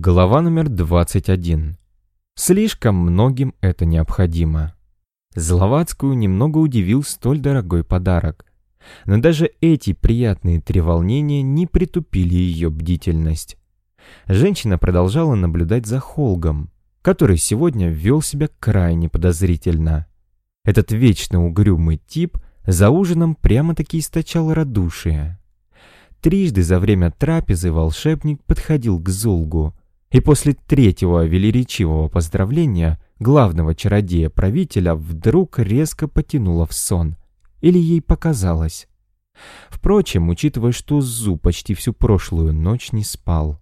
Глава номер 21. Слишком многим это необходимо. Зловацкую немного удивил столь дорогой подарок. Но даже эти приятные треволнения не притупили ее бдительность. Женщина продолжала наблюдать за Холгом, который сегодня вел себя крайне подозрительно. Этот вечно угрюмый тип за ужином прямо-таки источал радушие. Трижды за время трапезы волшебник подходил к Зулгу, и после третьего велеречивого поздравления главного чародея-правителя вдруг резко потянуло в сон. Или ей показалось. Впрочем, учитывая, что Зу почти всю прошлую ночь не спал.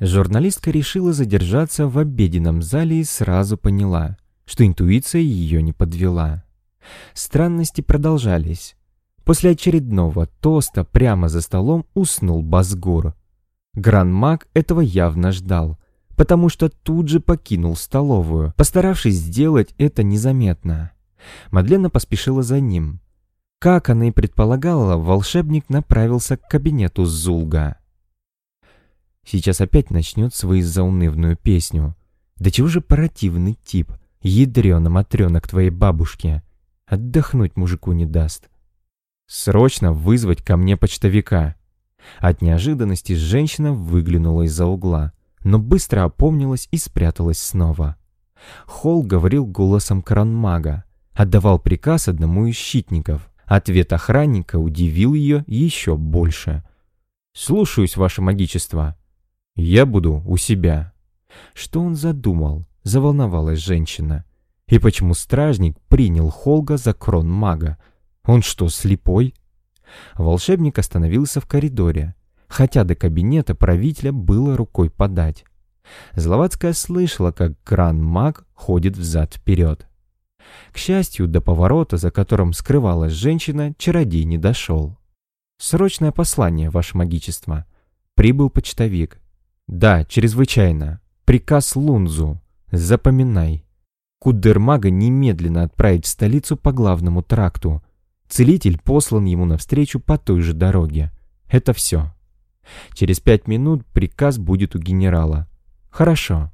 Журналистка решила задержаться в обеденном зале и сразу поняла, что интуиция ее не подвела. Странности продолжались. После очередного тоста прямо за столом уснул Базгур, Гран-маг этого явно ждал, потому что тут же покинул столовую, постаравшись сделать это незаметно. Мадлена поспешила за ним. Как она и предполагала, волшебник направился к кабинету Зулга. Сейчас опять начнет свою заунывную песню. Да чего же противный тип, ядрёно-матрёна к твоей бабушке. Отдохнуть мужику не даст. Срочно вызвать ко мне почтовика. От неожиданности женщина выглянула из-за угла, но быстро опомнилась и спряталась снова. Холл говорил голосом кранмага, отдавал приказ одному из щитников. Ответ охранника удивил ее еще больше. «Слушаюсь, ваше магичество. Я буду у себя». Что он задумал? Заволновалась женщина. И почему стражник принял Холга за крон мага? Он что, слепой? Волшебник остановился в коридоре, хотя до кабинета правителя было рукой подать. Зловацкая слышала, как гран-маг ходит взад-вперед. К счастью, до поворота, за которым скрывалась женщина, чародей не дошел. «Срочное послание, ваше магичество». Прибыл почтовик. «Да, чрезвычайно. Приказ Лунзу. Запоминай. Кудермага немедленно отправить в столицу по главному тракту, Целитель послан ему навстречу по той же дороге. Это все. Через пять минут приказ будет у генерала. Хорошо.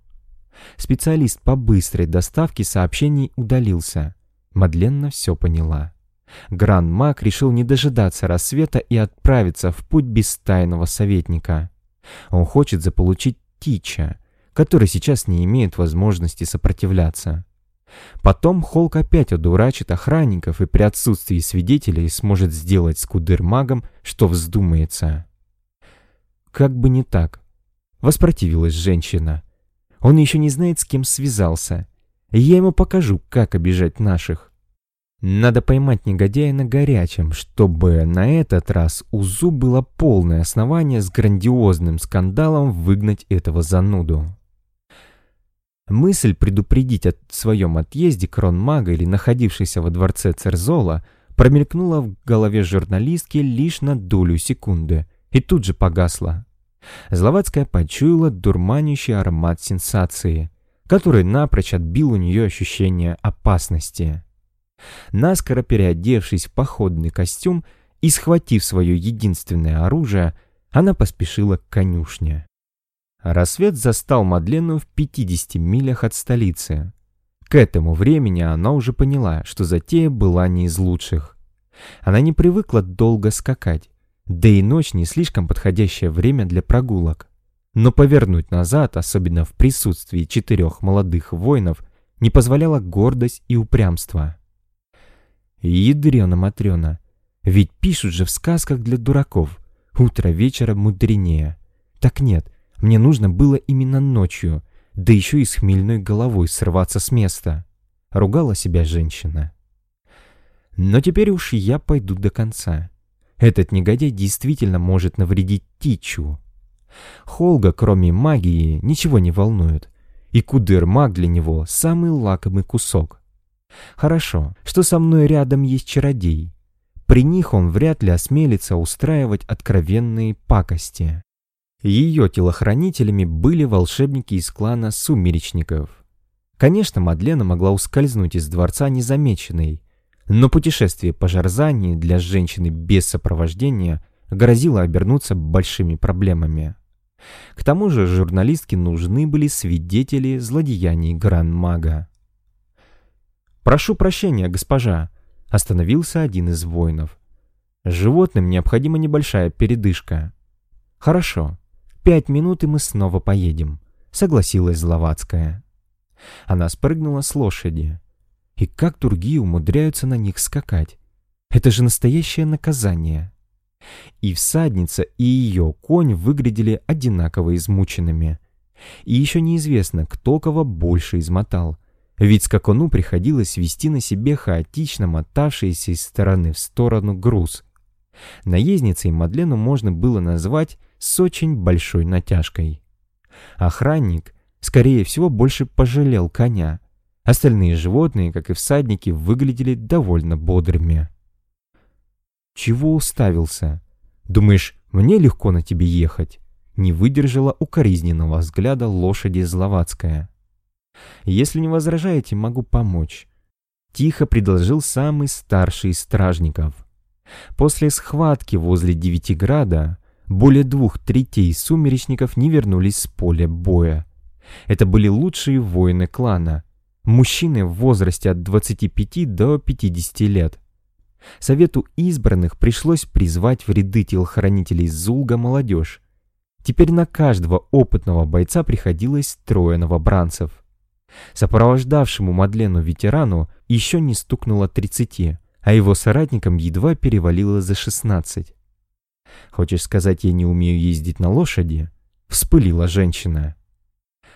Специалист по быстрой доставке сообщений удалился. Мадленна все поняла. Гран-маг решил не дожидаться рассвета и отправиться в путь без тайного советника. Он хочет заполучить Тича, который сейчас не имеет возможности сопротивляться. Потом Холк опять одурачит охранников и при отсутствии свидетелей сможет сделать с кудыр-магом, что вздумается. Как бы не так. Воспротивилась женщина. Он еще не знает, с кем связался. Я ему покажу, как обижать наших. Надо поймать негодяя на горячем, чтобы на этот раз у Зу было полное основание с грандиозным скандалом выгнать этого зануду. Мысль предупредить о своем отъезде кронмага или находившейся во дворце Церзола промелькнула в голове журналистки лишь на долю секунды и тут же погасла. Зловацкая почуяла дурманящий аромат сенсации, который напрочь отбил у нее ощущение опасности. Наскоро переодевшись в походный костюм и схватив свое единственное оружие, она поспешила к конюшне. Рассвет застал Мадлену в 50 милях от столицы. К этому времени она уже поняла, что затея была не из лучших. Она не привыкла долго скакать, да и ночь не слишком подходящее время для прогулок. Но повернуть назад, особенно в присутствии четырех молодых воинов, не позволяла гордость и упрямство. Ядрена-матрена, ведь пишут же в сказках для дураков, утро вечера мудренее. Так нет, мне нужно было именно ночью, да еще и с хмельной головой срываться с места. Ругала себя женщина. Но теперь уж я пойду до конца. Этот негодяй действительно может навредить Тичу. Холга, кроме магии, ничего не волнует. И кудыр-маг для него самый лакомый кусок. Хорошо, что со мной рядом есть чародей. При них он вряд ли осмелится устраивать откровенные пакости. Ее телохранителями были волшебники из клана Сумеречников. Конечно, Мадлена могла ускользнуть из дворца незамеченной, но путешествие по Жарзании для женщины без сопровождения грозило обернуться большими проблемами. К тому же журналистке нужны были свидетели злодеяний гран-мага. «Прошу прощения, госпожа», — остановился один из воинов. «Животным необходима небольшая передышка». «Хорошо. Пять минут, и мы снова поедем», — согласилась Зловацкая. Она спрыгнула с лошади. И как другие умудряются на них скакать? Это же настоящее наказание. И всадница, и ее конь выглядели одинаково измученными. И еще неизвестно, кто кого больше измотал. Ведь скакуну приходилось вести на себе хаотично мотавшийся из стороны в сторону груз. Наездницей Мадлену можно было назвать с очень большой натяжкой. Охранник, скорее всего, больше пожалел коня. Остальные животные, как и всадники, выглядели довольно бодрыми. «Чего уставился? Думаешь, мне легко на тебе ехать?» Не выдержала укоризненного взгляда лошади Зловацкая. «Если не возражаете, могу помочь», — тихо предложил самый старший из стражников. После схватки возле Девятиграда более двух третей сумеречников не вернулись с поля боя. Это были лучшие воины клана, мужчины в возрасте от 25 до 50 лет. Совету избранных пришлось призвать в ряды телохранителей Зулга молодежь. Теперь на каждого опытного бойца приходилось трое новобранцев. Сопровождавшему Мадлену ветерану еще не стукнуло 30, а его соратникам едва перевалило за 16. «Хочешь сказать, я не умею ездить на лошади?» — вспылила женщина.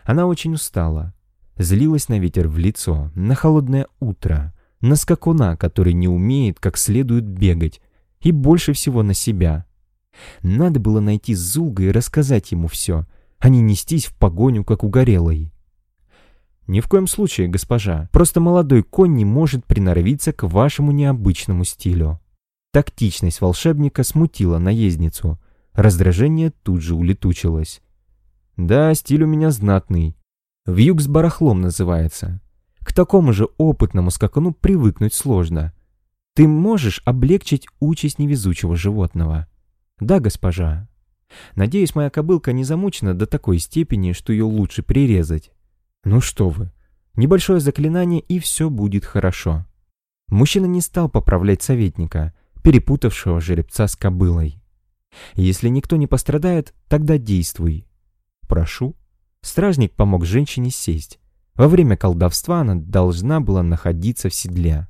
Она очень устала, злилась на ветер в лицо, на холодное утро, на скакуна, который не умеет как следует бегать, и больше всего на себя. Надо было найти Зулга и рассказать ему все, а не нестись в погоню, как угорелой. «Ни в коем случае, госпожа. Просто молодой конь не может приноровиться к вашему необычному стилю». Тактичность волшебника смутила наездницу. Раздражение тут же улетучилось. «Да, стиль у меня знатный. Вьюг с барахлом называется. К такому же опытному скакуну привыкнуть сложно. Ты можешь облегчить участь невезучего животного. Да, госпожа. Надеюсь, моя кобылка не замучена до такой степени, что ее лучше прирезать. Ну что вы, небольшое заклинание и все будет хорошо. Мужчина не стал поправлять советника, перепутавшего жеребца с кобылой. Если никто не пострадает, тогда действуй. Прошу. Стражник помог женщине сесть. Во время колдовства она должна была находиться в седле.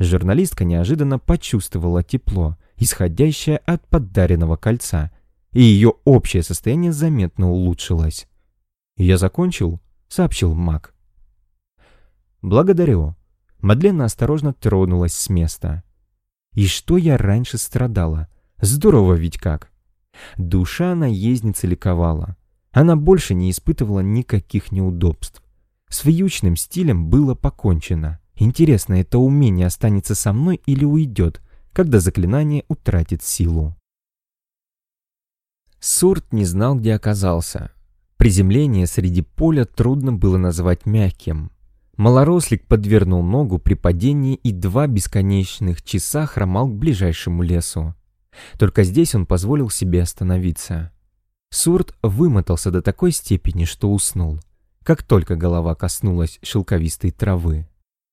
Журналистка неожиданно почувствовала тепло, исходящее от подаренного кольца, и ее общее состояние заметно улучшилось. «Я закончил?» — сообщил маг. «Благодарю». Мадлена осторожно тронулась с места. «И что я раньше страдала? Здорово ведь как!» Душа наездницы ликовала. Она больше не испытывала никаких неудобств. С вьючным стилем было покончено. Интересно, это умение останется со мной или уйдет, когда заклинание утратит силу? Сурт не знал, где оказался. Приземление среди поля трудно было назвать мягким. Малорослик подвернул ногу при падении и два бесконечных часа хромал к ближайшему лесу. Только здесь он позволил себе остановиться. Сурт вымотался до такой степени, что уснул как только голова коснулась шелковистой травы.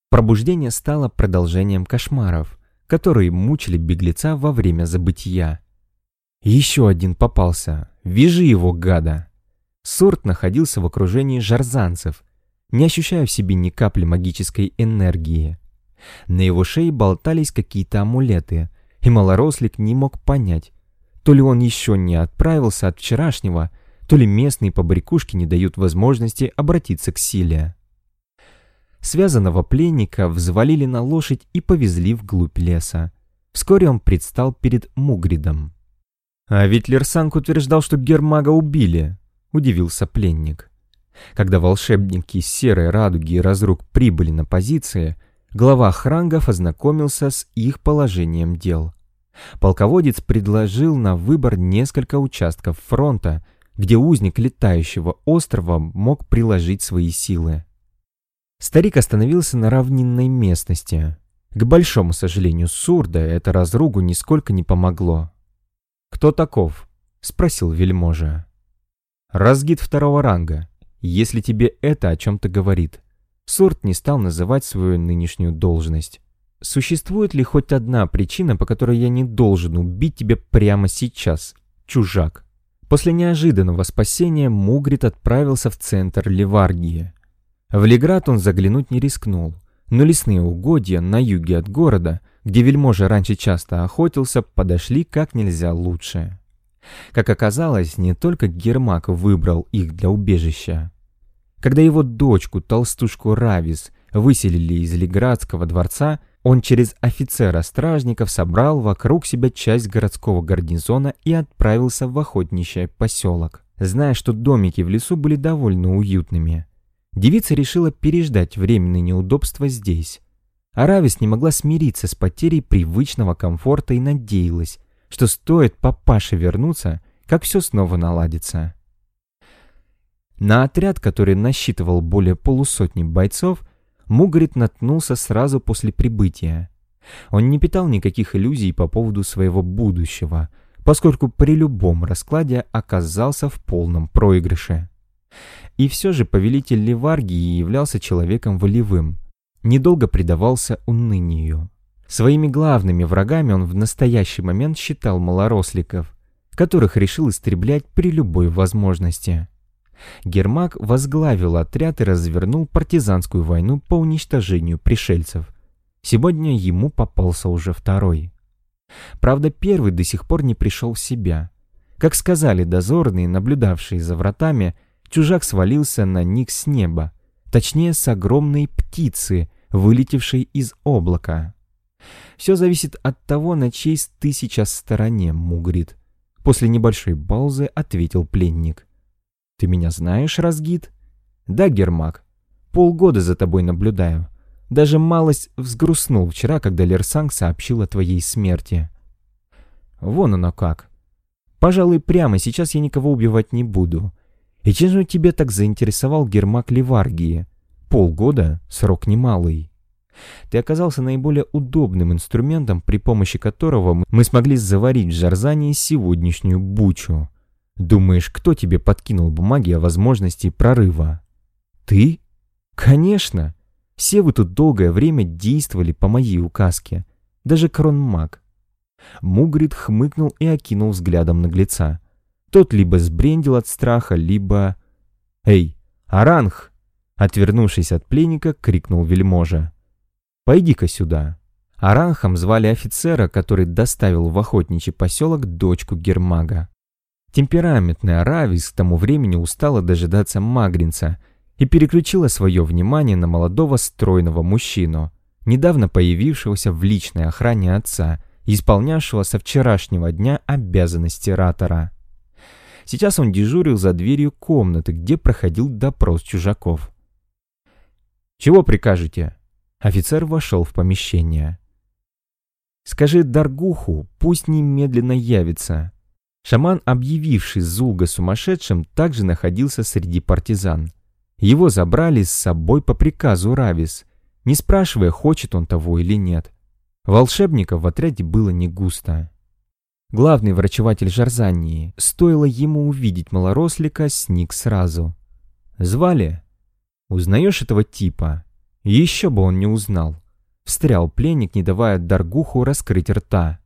Пробуждение стало продолжением кошмаров, которые мучили беглеца во время забытия. Еще один попался. Вяжи его, гада! Сорт находился в окружении жарзанцев, не ощущая в себе ни капли магической энергии. На его шее болтались какие-то амулеты, и малорослик не мог понять, то ли он еще не отправился от вчерашнего, то ли местные побрякушки не дают возможности обратиться к силе. Связанного пленника взвалили на лошадь и повезли вглубь леса. Вскоре он предстал перед Мугридом. «А ведь Лерсанг утверждал, что Гермага убили», — удивился пленник. Когда волшебники Серой Радуги и Разрук прибыли на позиции, глава хрангов ознакомился с их положением дел. Полководец предложил на выбор несколько участков фронта — где узник летающего острова мог приложить свои силы. Старик остановился на равнинной местности. К большому сожалению Сурда это разругу нисколько не помогло. «Кто таков?» — спросил вельможа. Разгид второго ранга, если тебе это о чем-то говорит. Сорт не стал называть свою нынешнюю должность. Существует ли хоть одна причина, по которой я не должен убить тебя прямо сейчас, чужак? После неожиданного спасения Мугрит отправился в центр Ливаргии. В Леград он заглянуть не рискнул, но лесные угодья на юге от города, где вельможа раньше часто охотился, подошли как нельзя лучше. Как оказалось, не только Гермак выбрал их для убежища. Когда его дочку, толстушку Равис, выселили из Леградского дворца, он через офицера-стражников собрал вокруг себя часть городского гарнизона и отправился в охотничий поселок. Зная, что домики в лесу были довольно уютными, девица решила переждать временные неудобства здесь. Аравис не могла смириться с потерей привычного комфорта и надеялась, что стоит папаше вернуться, как все снова наладится. На отряд, который насчитывал более полусотни бойцов, Мугарит наткнулся сразу после прибытия. Он не питал никаких иллюзий по поводу своего будущего, поскольку при любом раскладе оказался в полном проигрыше. И все же повелитель Ливаргии являлся человеком волевым, недолго предавался унынию. Своими главными врагами он в настоящий момент считал малоросликов, которых решил истреблять при любой возможности. Гермак возглавил отряд и развернул партизанскую войну по уничтожению пришельцев. Сегодня ему попался уже второй. Правда, первый до сих пор не пришел в себя. Как сказали дозорные, наблюдавшие за вратами, чужак свалился на них с неба, точнее с огромной птицы, вылетевшей из облака. Все зависит от того, на чьей с тысяча стороне, Мугрид. После небольшой паузы ответил пленник. «Ты меня знаешь, Разгид?» «Да, Гермак. Полгода за тобой наблюдаю. Даже малость взгрустнул вчера, когда Лерсанг сообщил о твоей смерти». «Вон оно как. Пожалуй, прямо сейчас я никого убивать не буду. И чем же тебя так заинтересовал Гермак Ливаргии? Полгода — срок немалый». Ты оказался наиболее удобным инструментом, при помощи которого мы смогли заварить в Жарзании сегодняшнюю бучу. Думаешь, кто тебе подкинул бумаги о возможности прорыва? Ты? Конечно. Все вы тут долгое время действовали по моей указке. Даже кронмаг. Мугрид хмыкнул и окинул взглядом наглеца. Тот либо сбрендил от страха, либо... «Эй, Аранх!» Отвернувшись от пленника, крикнул вельможа. «Пойди-ка сюда». Аранхом звали офицера, который доставил в охотничий поселок дочку Гермага. Темпераментная Равис к тому времени устала дожидаться Магринца и переключила свое внимание на молодого стройного мужчину, недавно появившегося в личной охране отца, исполнявшего со вчерашнего дня обязанности ратора. Сейчас он дежурил за дверью комнаты, где проходил допрос чужаков. «Чего прикажете?» Офицер вошел в помещение. «Скажи Даргуху, пусть немедленно явится. Шаман, объявивший Зулга сумасшедшим, также находился среди партизан. Его забрали с собой по приказу Равис, не спрашивая, хочет он того или нет. Волшебников в отряде было не густо. Главный врачеватель Жарзании, стоило ему увидеть малорослика, сник сразу. «Звали?» «Узнаешь этого типа?» «Еще бы он не узнал». Встрял пленник, не давая Даргуху раскрыть рта.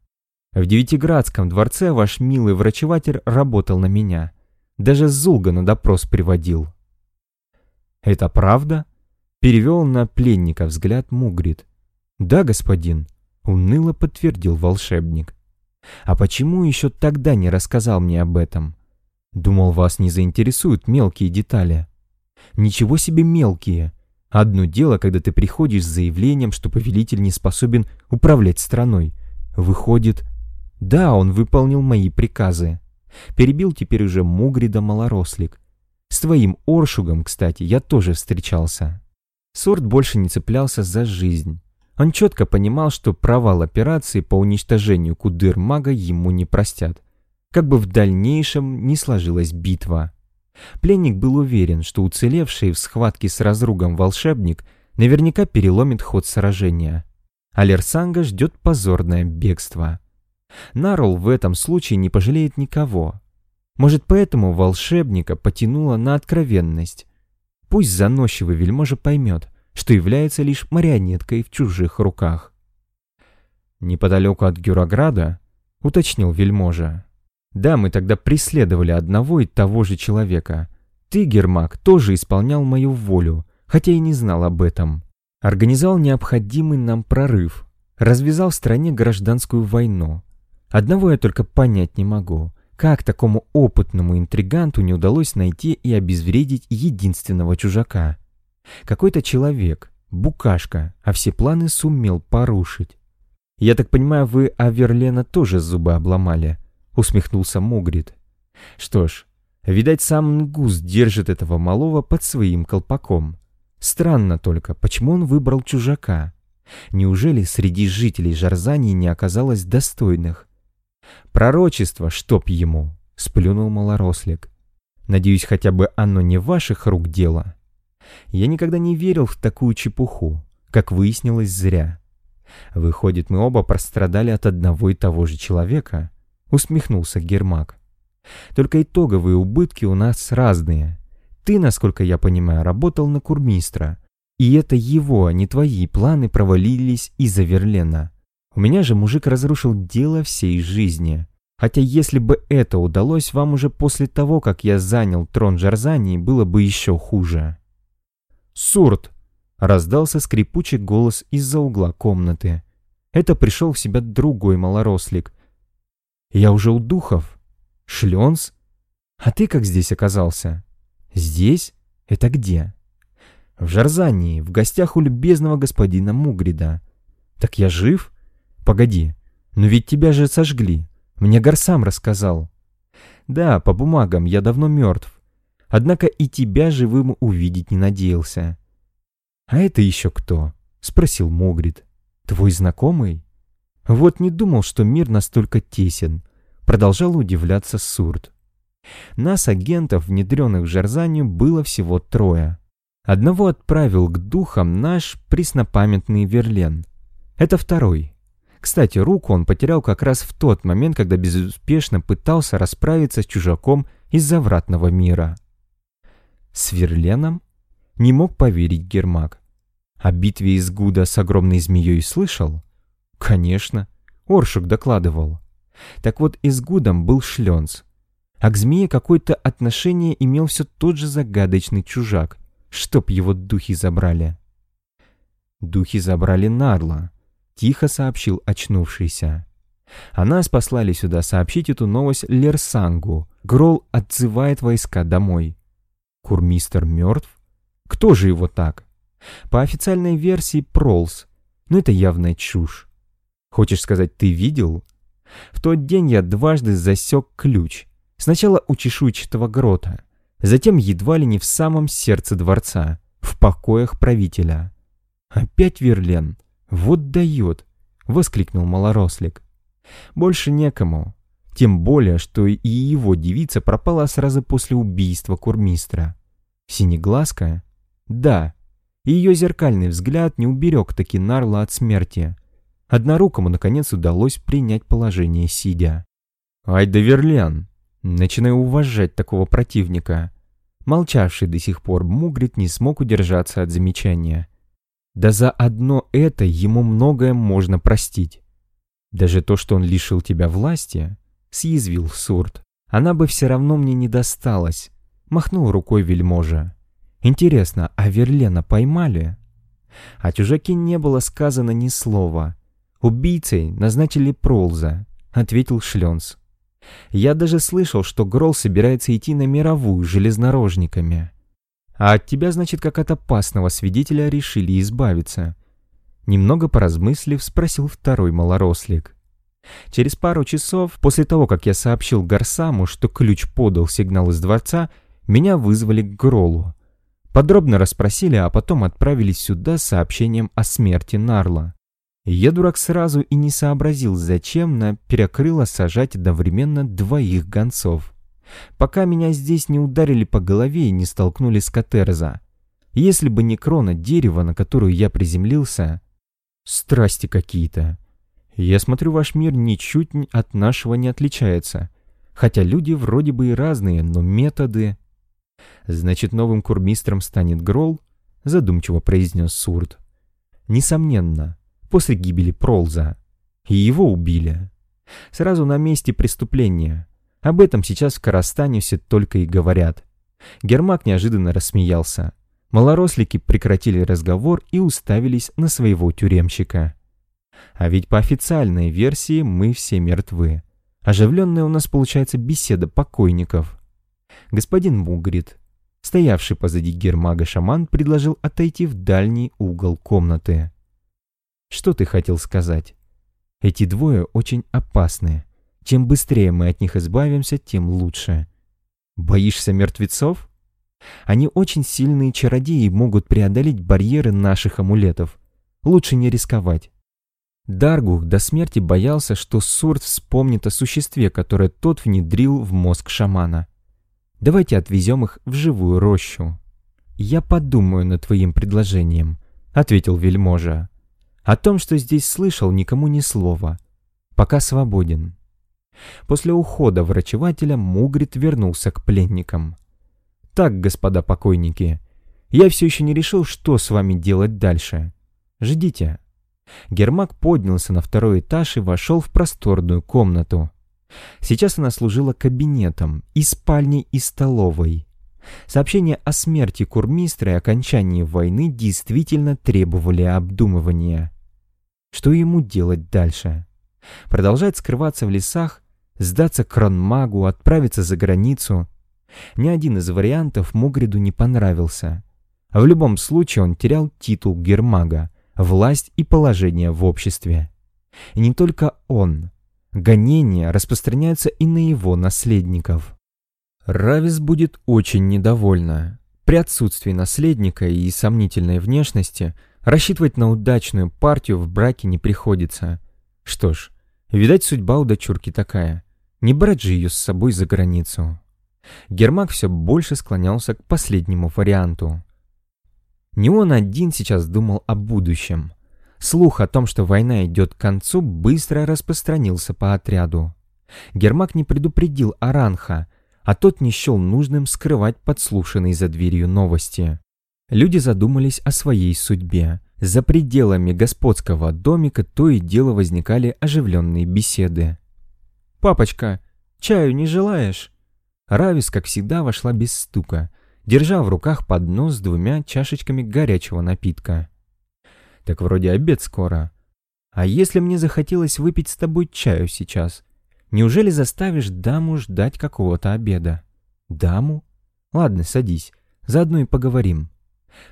В Девятиградском дворце ваш милый врачеватель работал на меня. Даже Зулга на допрос приводил. «Это правда?» Перевел на пленника взгляд Мугрид. «Да, господин», — уныло подтвердил волшебник. «А почему еще тогда не рассказал мне об этом? Думал, вас не заинтересуют мелкие детали». «Ничего себе мелкие!» Одно дело, когда ты приходишь с заявлением, что повелитель не способен управлять страной. Выходит, да, он выполнил мои приказы. Перебил теперь уже Мугрида малорослик. С твоим Оршугом, кстати, я тоже встречался. Сорт больше не цеплялся за жизнь. Он четко понимал, что провал операции по уничтожению Кудыр-мага ему не простят. Как бы в дальнейшем не сложилась битва. Пленник был уверен, что уцелевший в схватке с разругом волшебник наверняка переломит ход сражения. А Лерсанга ждет позорное бегство. Нарл в этом случае не пожалеет никого. Может, поэтому волшебника потянуло на откровенность. Пусть заносчивый вельможа поймет, что является лишь марионеткой в чужих руках. Неподалеку от Гюрограда, уточнил вельможа. Да, мы тогда преследовали одного и того же человека. Ты, Гермак, тоже исполнял мою волю, хотя и не знал об этом. Организовал необходимый нам прорыв, развязал в стране гражданскую войну. Одного я только понять не могу. Как такому опытному интриганту не удалось найти и обезвредить единственного чужака? Какой-то человек, букашка, а все планы сумел порушить. «Я так понимаю, вы Аверлена тоже зубы обломали?» — усмехнулся Мугрид. «Что ж, видать, сам Нгус держит этого малого под своим колпаком. Странно только, почему он выбрал чужака? Неужели среди жителей Жарзании не оказалось достойных? Пророчество, чтоб ему, сплюнул малорослик. Надеюсь, хотя бы оно не ваших рук дело. Я никогда не верил в такую чепуху, как выяснилось зря. Выходит, мы оба прострадали от одного и того же человека, усмехнулся Гермак. Только итоговые убытки у нас разные. Ты, насколько я понимаю, работал на курмистра, и это его, а не твои планы провалились из-за Верлена. У меня же мужик разрушил дело всей жизни. Хотя если бы это удалось вам уже после того, как я занял трон Жарзании, было бы еще хуже. «Сурт!» — раздался скрипучий голос из-за угла комнаты. Это пришел в себя другой малорослик. «Я уже у духов? Шленс? А ты как здесь оказался?» «Здесь? Это где?» «В Жарзании, в гостях у любезного господина Мугрида». «Так я жив?» «Погоди, но ведь тебя же сожгли. Мне Гарсам рассказал». «Да, по бумагам, я давно мертв. Однако и тебя живым увидеть не надеялся». «А это еще кто?» — спросил Могрид. «Твой знакомый?» «Вот не думал, что мир настолько тесен», — продолжал удивляться Сурт. Нас, агентов, внедренных в Жарзанию, было всего трое. Одного отправил к духам наш преснопамятный Верлен. Это второй, кстати, руку он потерял как раз в тот момент, когда безуспешно пытался расправиться с чужаком из завратного мира. С Верленом? Не мог поверить Гермак. О битве из Гуда с огромной змеей слышал? Конечно, Оршук докладывал. Так вот, из Гудом был Шленц. А к змее какое-то отношение имел все тот же загадочный чужак, чтоб его духи забрали. Духи забрали Нарла, тихо сообщил очнувшийся. А нас послали сюда сообщить эту новость Лерсангу. Грол отзывает войска домой. Курмистер мертв? Кто же его так? По официальной версии Пролс. Но это явная чушь. Хочешь сказать, ты видел? В тот день я дважды засек ключ. Сначала у чешуйчатого грота, затем едва ли не в самом сердце дворца, в покоях правителя. Опять Верлен. «Вот дает!» — воскликнул малорослик. «Больше некому. Тем более, что и его девица пропала сразу после убийства курмистра. Синеглазка? Да. Ее зеркальный взгляд не уберег таки Нарла от смерти. Однорукому, наконец, удалось принять положение сидя. «Ай да Верлиан!» Начинаю уважать такого противника. Молчавший до сих пор Мугрит не смог удержаться от замечания. Да за одно это ему многое можно простить. Даже то, что он лишил тебя власти, съязвил Сурт, она бы все равно мне не досталась, махнул рукой вельможа. Интересно, а Верлена поймали? О чужаке не было сказано ни слова. Убийцей назначили Пролза, ответил Шленс. Я даже слышал, что Грол собирается идти на мировую железнорожниками. А от тебя, значит, как от опасного свидетеля решили избавиться. Немного поразмыслив, спросил второй малорослик. Через пару часов, после того, как я сообщил Гарсаму, что ключ подал сигнал из дворца, меня вызвали к Гролу. Подробно расспросили, а потом отправились сюда с сообщением о смерти Нарла. Я, дурак, сразу и не сообразил, зачем на перекрыло сажать одновременно двоих гонцов пока меня здесь не ударили по голове и не столкнули с Катерза. Если бы не крона дерева, на которую я приземлился... Страсти какие-то. Я смотрю, ваш мир ничуть от нашего не отличается. Хотя люди вроде бы и разные, но методы... Значит, новым курмистром станет Грол? Задумчиво произнес Сурт. Несомненно, после гибели Пролза. И его убили. Сразу на месте преступления. Об этом сейчас в Карастаниусе только и говорят. Гермак неожиданно рассмеялся. Малорослики прекратили разговор и уставились на своего тюремщика. А ведь по официальной версии мы все мертвы. Оживленная у нас получается беседа покойников. Господин Мугрид, стоявший позади гермага шаман, предложил отойти в дальний угол комнаты. Что ты хотел сказать? Эти двое очень опасны. Чем быстрее мы от них избавимся, тем лучше. Боишься мертвецов? Они очень сильные чародеи и могут преодолеть барьеры наших амулетов. Лучше не рисковать. Даргух до смерти боялся, что Сурт вспомнит о существе, которое тот внедрил в мозг шамана. Давайте отвезем их в живую рощу. «Я подумаю над твоим предложением», — ответил вельможа. «О том, что здесь слышал, никому ни слова. Пока свободен». После ухода врачевателя Мугрид вернулся к пленникам. «Так, господа покойники, я все еще не решил, что с вами делать дальше. Ждите». Гермак поднялся на второй этаж и вошел в просторную комнату. Сейчас она служила кабинетом, и спальней, и столовой. Сообщения о смерти курмистра и окончании войны действительно требовали обдумывания. Что ему делать дальше? Продолжать скрываться в лесах, сдаться кронмагу, отправиться за границу? Ни один из вариантов Мугриду не понравился. В любом случае он терял титул гермага, власть и положение в обществе. И не только он. Гонения распространяются и на его наследников. Равис будет очень недовольна. При отсутствии наследника и сомнительной внешности рассчитывать на удачную партию в браке не приходится. Что ж, видать, судьба у дочурки такая. Не брать же ее с собой за границу. Гермак все больше склонялся к последнему варианту. Не он один сейчас думал о будущем. Слух о том, что война идет к концу, быстро распространился по отряду. Гермак не предупредил Аранха, а тот не счел нужным скрывать подслушанные за дверью новости. Люди задумались о своей судьбе. За пределами господского домика то и дело возникали оживленные беседы. «Папочка, чаю не желаешь?» Равис, как всегда, вошла без стука, держа в руках поднос с двумя чашечками горячего напитка. «Так вроде обед скоро. А если мне захотелось выпить с тобой чаю сейчас? Неужели заставишь даму ждать какого-то обеда?» «Даму? Ладно, садись, заодно и поговорим».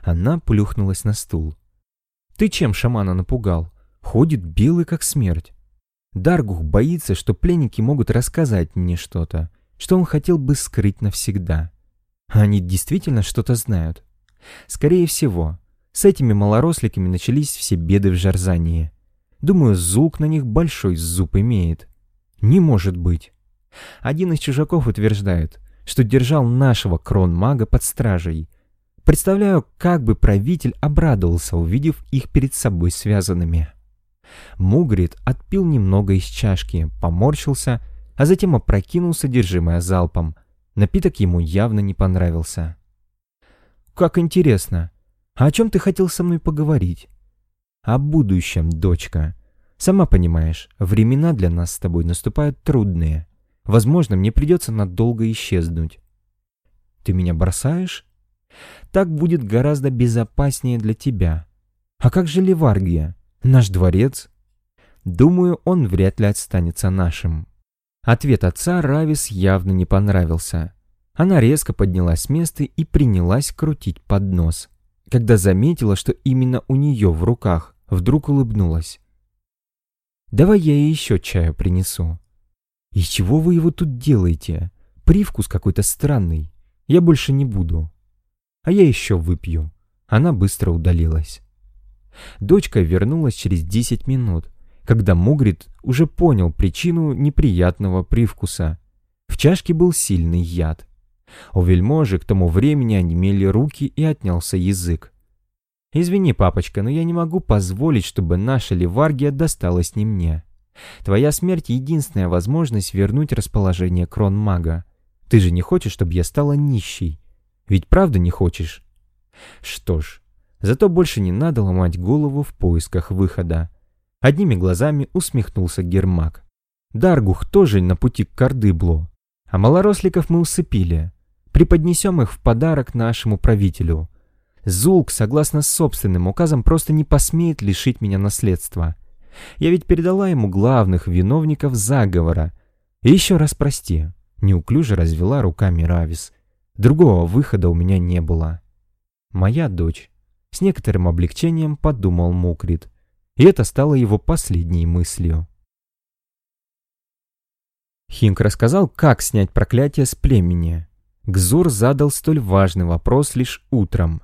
Она плюхнулась на стул. «Ты чем шамана напугал? Ходит белый как смерть. Даргух боится, что пленники могут рассказать мне что-то, что он хотел бы скрыть навсегда. Они действительно что-то знают. Скорее всего, с этими малоросликами начались все беды в Жарзании. Думаю, Зулк на них большой зуб имеет. Не может быть. Один из чужаков утверждает, что держал нашего кронмага под стражей. Представляю, как бы правитель обрадовался, увидев их перед собой связанными. Мугрид отпил немного из чашки, поморщился, а затем опрокинул содержимое залпом — Напиток ему явно не понравился. «Как интересно. А о чем ты хотел со мной поговорить?» «О будущем, дочка. Сама понимаешь, времена для нас с тобой наступают трудные. Возможно, мне придется надолго исчезнуть». «Ты меня бросаешь?» «Так будет гораздо безопаснее для тебя. А как же Леваргия? Наш дворец?» «Думаю, он вряд ли отстанется нашим». Ответ отца Равис явно не понравился. Она резко поднялась с места и принялась крутить поднос. Когда заметила, что именно у нее в руках, вдруг улыбнулась. «Давай я ей еще чаю принесу». «Из чего вы его тут делаете? Привкус какой-то странный. Я больше не буду». «А я еще выпью». Она быстро удалилась. Дочка вернулась через десять минут, когда Мугрид уже понял причину неприятного привкуса. В чашке был сильный яд. У вельможи к тому времени онемели руки и отнялся язык. «Извини, папочка, но я не могу позволить, чтобы наша Ливаргия досталась не мне. Твоя смерть — единственная возможность вернуть расположение кронмага. Ты же не хочешь, чтобы я стала нищей? Ведь правда не хочешь? Что ж, зато больше не надо ломать голову в поисках выхода. Одними глазами усмехнулся Гермак. Даргух тоже на пути к Кардыблу. А малоросликов мы усыпили. Преподнесем их в подарок нашему правителю. Зулк, согласно собственным указам, просто не посмеет лишить меня наследства. Я ведь передала ему главных виновников заговора. И еще раз прости, неуклюже развела руками Равис. Другого выхода у меня не было. Моя дочь. С некоторым облегчением подумал Мукрит. И это стало его последней мыслью. Хинк рассказал, как снять проклятие с племени. Гзур задал столь важный вопрос лишь утром.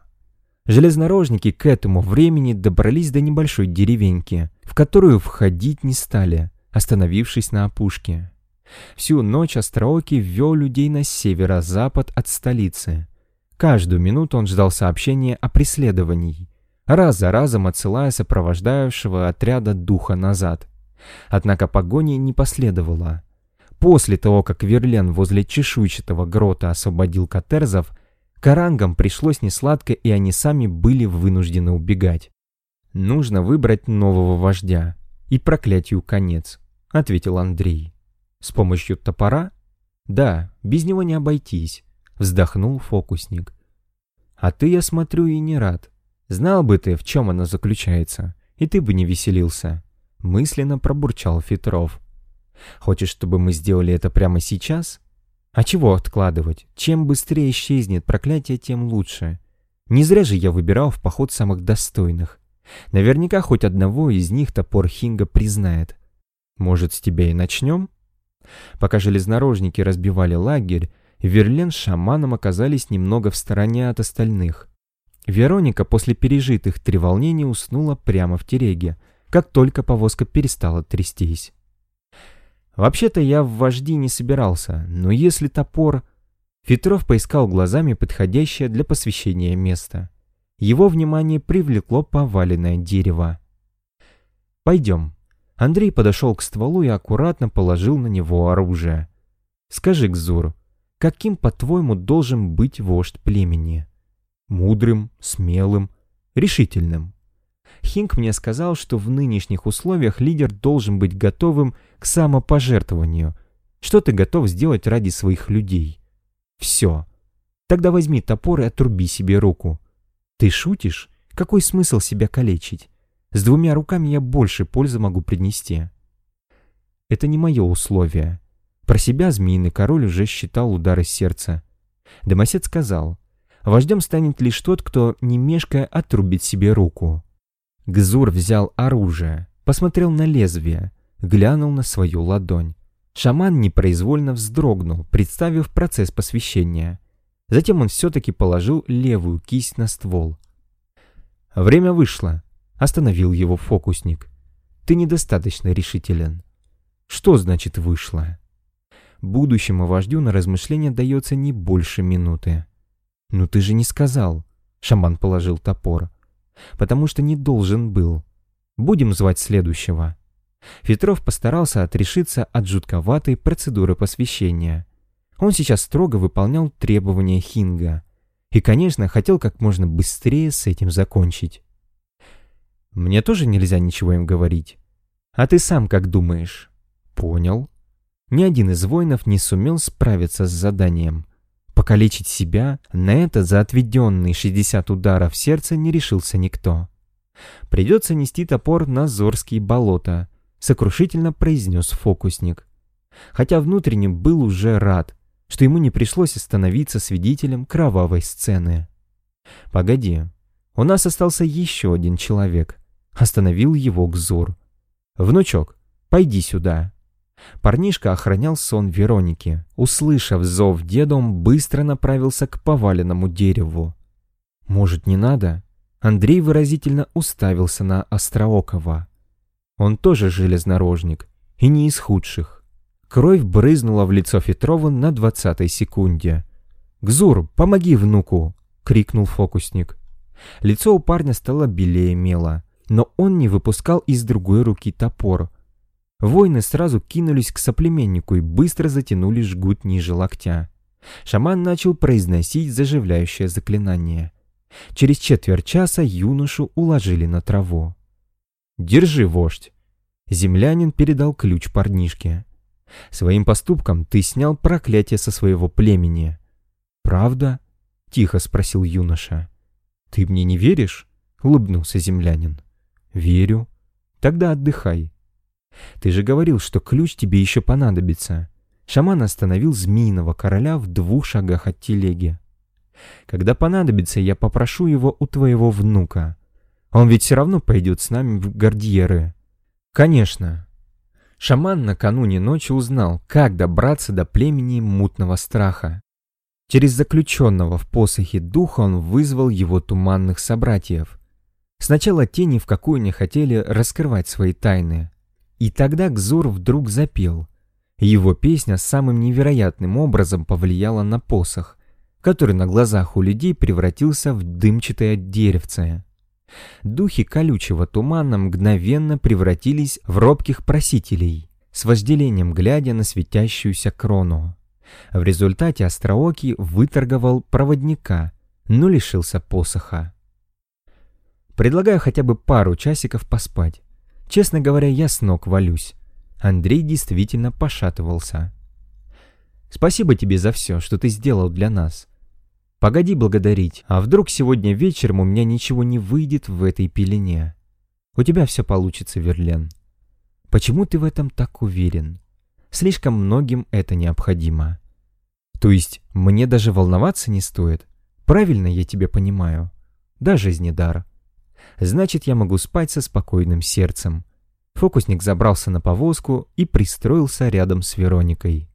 Железнорожники к этому времени добрались до небольшой деревеньки, в которую входить не стали, остановившись на опушке. Всю ночь Остроокий ввел людей на северо-запад от столицы. Каждую минуту он ждал сообщения о преследовании, раз за разом отсылая сопровождающего отряда духа назад. Однако погони не последовало. После того, как Верлен возле чешуйчатого грота освободил катерзов, Карангам пришлось несладко, и они сами были вынуждены убегать. «Нужно выбрать нового вождя, и проклятию конец», — ответил Андрей. «С помощью топора?» «Да, без него не обойтись», — вздохнул фокусник. «А ты, я смотрю, и не рад. Знал бы ты, в чем она заключается, и ты бы не веселился», — мысленно пробурчал Фетров. «Хочешь, чтобы мы сделали это прямо сейчас?» А чего откладывать? Чем быстрее исчезнет проклятие, тем лучше. Не зря же я выбирал в поход самых достойных. Наверняка хоть одного из них топор Хинга признает. Может, с тебя и начнем? Пока железнорожники разбивали лагерь, Верлен с шаманом оказались немного в стороне от остальных. Вероника после пережитых треволнений уснула прямо в тереге, как только повозка перестала трястись. Вообще-то я в вожди не собирался, но если топор... Фетров поискал глазами подходящее для посвящения место. Его внимание привлекло поваленное дерево. «Пойдем». Андрей подошел к стволу и аккуратно положил на него оружие. «Скажи, Гзур, каким, по-твоему, должен быть вождь племени? Мудрым, смелым, решительным?» Хинг мне сказал, что в нынешних условиях лидер должен быть готовым к самопожертвованию. Что ты готов сделать ради своих людей? Все. Тогда возьми топор и отруби себе руку. Ты шутишь? Какой смысл себя калечить? С двумя руками я больше пользы могу принести. Это не мое условие. Про себя змеиный король уже считал удары сердца. Домосед сказал, вождем станет лишь тот, кто, не мешкая, отрубит себе руку. Гзур взял оружие, посмотрел на лезвие, глянул на свою ладонь. Шаман непроизвольно вздрогнул, представив процесс посвящения. Затем он все-таки положил левую кисть на ствол. «Время вышло», — остановил его фокусник. «Ты недостаточно решителен». «Что значит «вышло»?» Будущему вождю на размышление дается не больше минуты. «Ну ты же не сказал», — шаман положил топор потому что не должен был. Будем звать следующего. Фетров постарался отрешиться от жутковатой процедуры посвящения. Он сейчас строго выполнял требования Хинга. И, конечно, хотел как можно быстрее с этим закончить. Мне тоже нельзя ничего им говорить. А ты сам как думаешь? Понял. Ни один из воинов не сумел справиться с заданием. Покалечить себя на это за отведенные 60 ударов сердца не решился никто. «Придется нести топор на Зорские болота», — сокрушительно произнес фокусник. Хотя внутренне был уже рад, что ему не пришлось остановиться свидетелем кровавой сцены. «Погоди, у нас остался еще один человек», — остановил его Гзур. «Внучок, пойди сюда». Парнишка охранял сон Вероники. Услышав зов деда, он быстро направился к поваленному дереву. «Может, не надо?» Андрей выразительно уставился на Остроокова. Он тоже железнорожник, и не из худших. Кровь брызнула в лицо Фетрова на двадцатой секунде. «Гзур, помоги внуку!» — крикнул фокусник. Лицо у парня стало белее мела, но он не выпускал из другой руки топор, Воины сразу кинулись к соплеменнику и быстро затянули жгут ниже локтя. Шаман начал произносить заживляющее заклинание. Через четверть часа юношу уложили на траву. «Держи, вождь!» Землянин передал ключ парнишке. «Своим поступком ты снял проклятие со своего племени». «Правда?» — тихо спросил юноша. «Ты мне не веришь?» — улыбнулся землянин. «Верю. Тогда отдыхай. Ты же говорил, что ключ тебе еще понадобится». Шаман остановил змеиного короля в двух шагах от телеги. «Когда понадобится, я попрошу его у твоего внука. Он ведь все равно пойдет с нами в Гордьеры». «Конечно». Шаман накануне ночи узнал, как добраться до племени мутного страха. Через заключенного в посохе духа он вызвал его туманных собратьев. Сначала те ни в какую не хотели раскрывать свои тайны. И тогда Гзур вдруг запел. Его песня самым невероятным образом повлияла на посох, который на глазах у людей превратился в дымчатое деревце. Духи колючего тумана мгновенно превратились в робких просителей, с вожделением глядя на светящуюся крону. В результате Остроокий выторговал проводника, но лишился посоха. Предлагаю хотя бы пару часиков поспать. Честно говоря, я с ног валюсь. Андрей действительно пошатывался. Спасибо тебе за все, что ты сделал для нас. Погоди благодарить, а вдруг сегодня вечером у меня ничего не выйдет в этой пелене? У тебя все получится, Верлен. Почему ты в этом так уверен? Слишком многим это необходимо. То есть мне даже волноваться не стоит? Правильно я тебя понимаю? Да, жизнедар. Значит, я могу спать со спокойным сердцем. Фокусник забрался на повозку и пристроился рядом с Вероникой.